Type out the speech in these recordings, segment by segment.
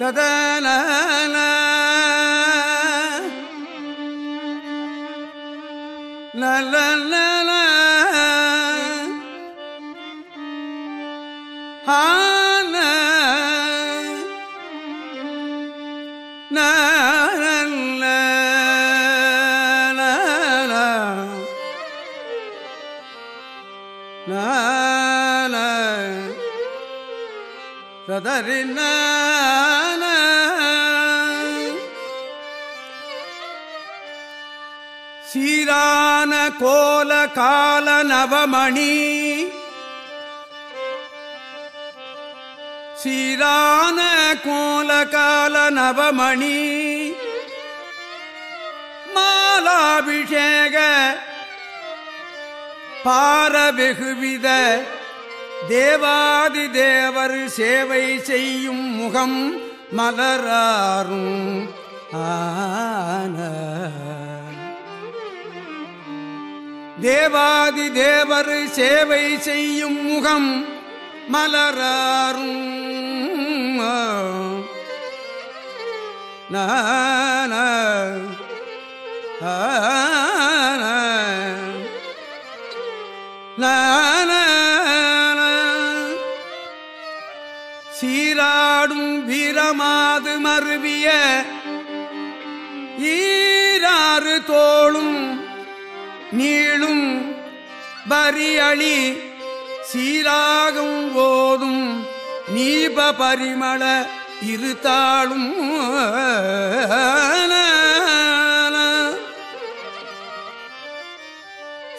ததன நல்ல ஆன சதறின சீரான கோல கால நவமணி. சீரான கோல கால நவமணி. மாலாபிஷேக பாரவெகுவித தேவாதி தேவர் சேவை செய்யும் முகம் மலராரும் ஆன. தேவாதி தேவர் சேவை செய்யும் முகம் மலராரும் நான சீராடும் தோளும் நீளும் பரியளி சீராகும் போதும் நீப பரிமள இருத்தாளும்.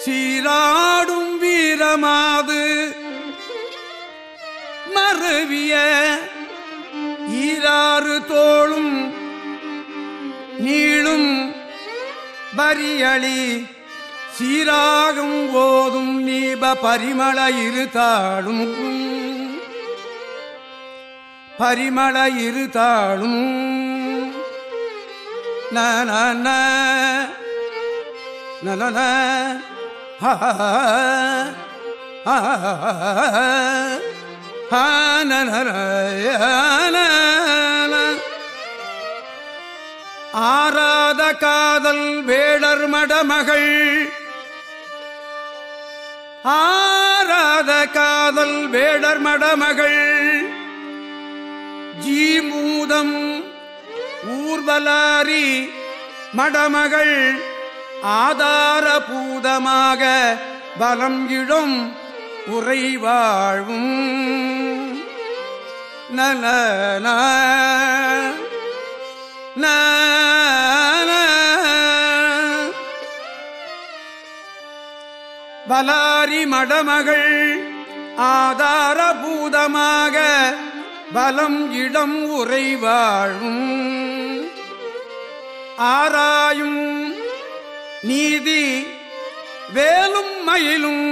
சீராடும் வீரமாது மருவிய ஈராறு தோளும் நீளும் வரியளி சீராகும் ஓதும் நீப பரிமள இருதாளும். பரிமள இருதாளும். நன நன ஆராத காதல் வேடர் மடமகள். ஆராத காதல் வேடர் மடமகள். ஜீமூதம் ஊர்வலாரி மடமகள். ஆதாரபூதமாக பலம் இழும் உரை வாழ்வும் நல பலாரி மடமகள் ஆதாரபூதமாக பலம் இடம் உரை வாழும் ஆராயும் நீதி வேலும் மயிலும்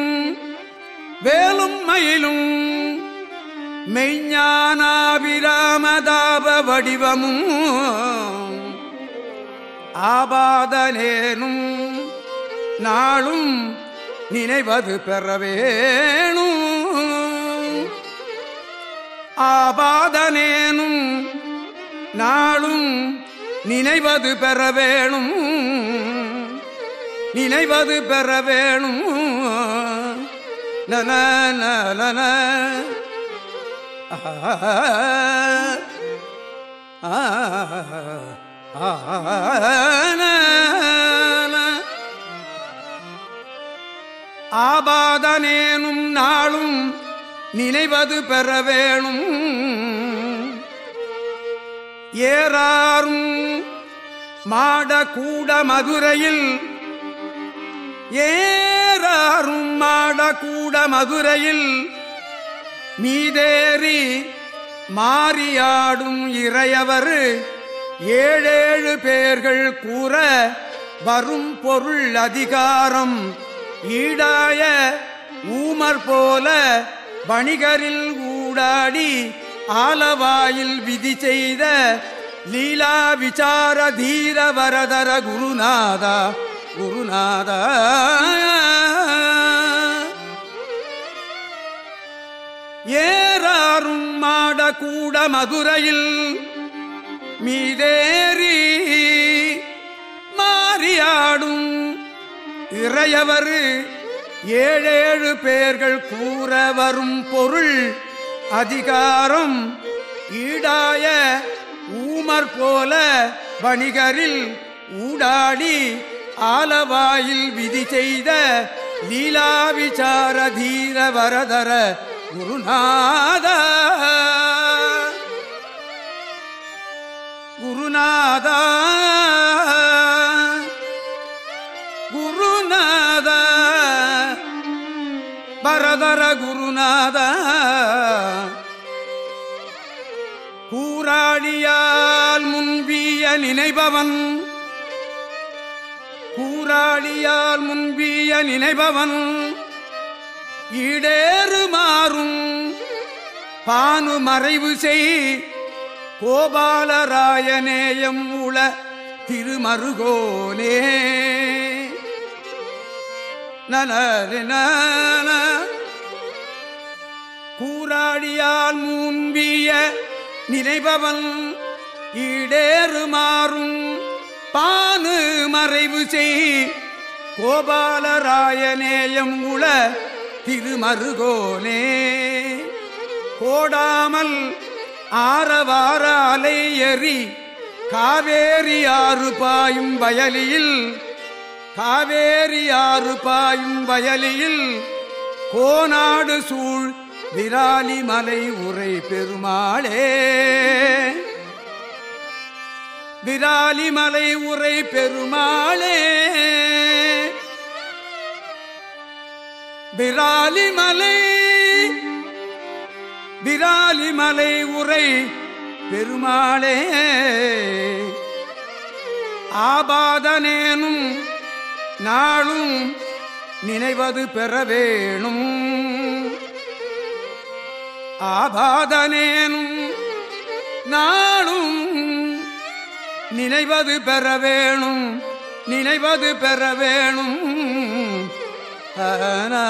வேலும் மயிலும் மெய்ஞானாபிராமதாப வடிவமும். ஆபாதனேனும் நாளும் நினைவது பெறவேணும் ஆபாதனேனும் நாளும் நினைவது பெற வேணும் நினைவது பெற வேணும் நன நன ஆபாதனேனும் நாளும் நினைவது பெற வேணும் ஏறாரும் மாடக்கூட மதுரையில் ஏறாரும் மாடக்கூட மதுரையில் மீதேறி மாறியாடும் இறையவர் ஏழேழு பேர்கள் கூற வரும் பொருள் அதிகாரம். ஈடாய ஊமர் போல வணிகரில் ஊடாடி ஆலவாயில் விதி செய்த லீலா விசார தீர வரதர குருநாதா குருநாதா. ஏறாரும் மாடக்கூட மதுரையில் மீதேறி மாறியாடும் இறையவர் ஏழேழு பேர்கள் கூற வரும் பொருள் அதிகாரம் ஈடாய ஊமர் போல வணிகரில் ஊடாடி ஆலவாயில் விதி செய்த லீலாவிசார தீர வரதர குருநாதா. குருநாத கூராளியால் முன்பிய நினைபவன் கூராளியால் முன்பிய நினைபவன் ஈடேறு மாறும் பானு மறைவு செய் கோபாலராயநேயம் உள திருமருகோனே. நலரின ஊராடியால் மூன்பிய நினைபவன் ஈடேறுமாறும் பானு மறைவு செய். கோபாலராயநேயம் உள திருமருகோனே. கோடாமல் ஆரவார அலை எறி காவேரி ஆறு பாயும் வயலியில் காவேரி ஆறு பாயும் வயலியில் கோநாடு சூழ் விராலி மலை உரை பெருமாளே. விராலி மலை உரை பெருமாளே. விராலி மலை விராலி மலை உரை பெருமாளே. ஆபாதனேனும் நாளும் நினைவது பெற வேணும். ஆபாதனேனும் நாளும் நினைவது பெற வேணும் நினைவது பெற வேணும் ஆனா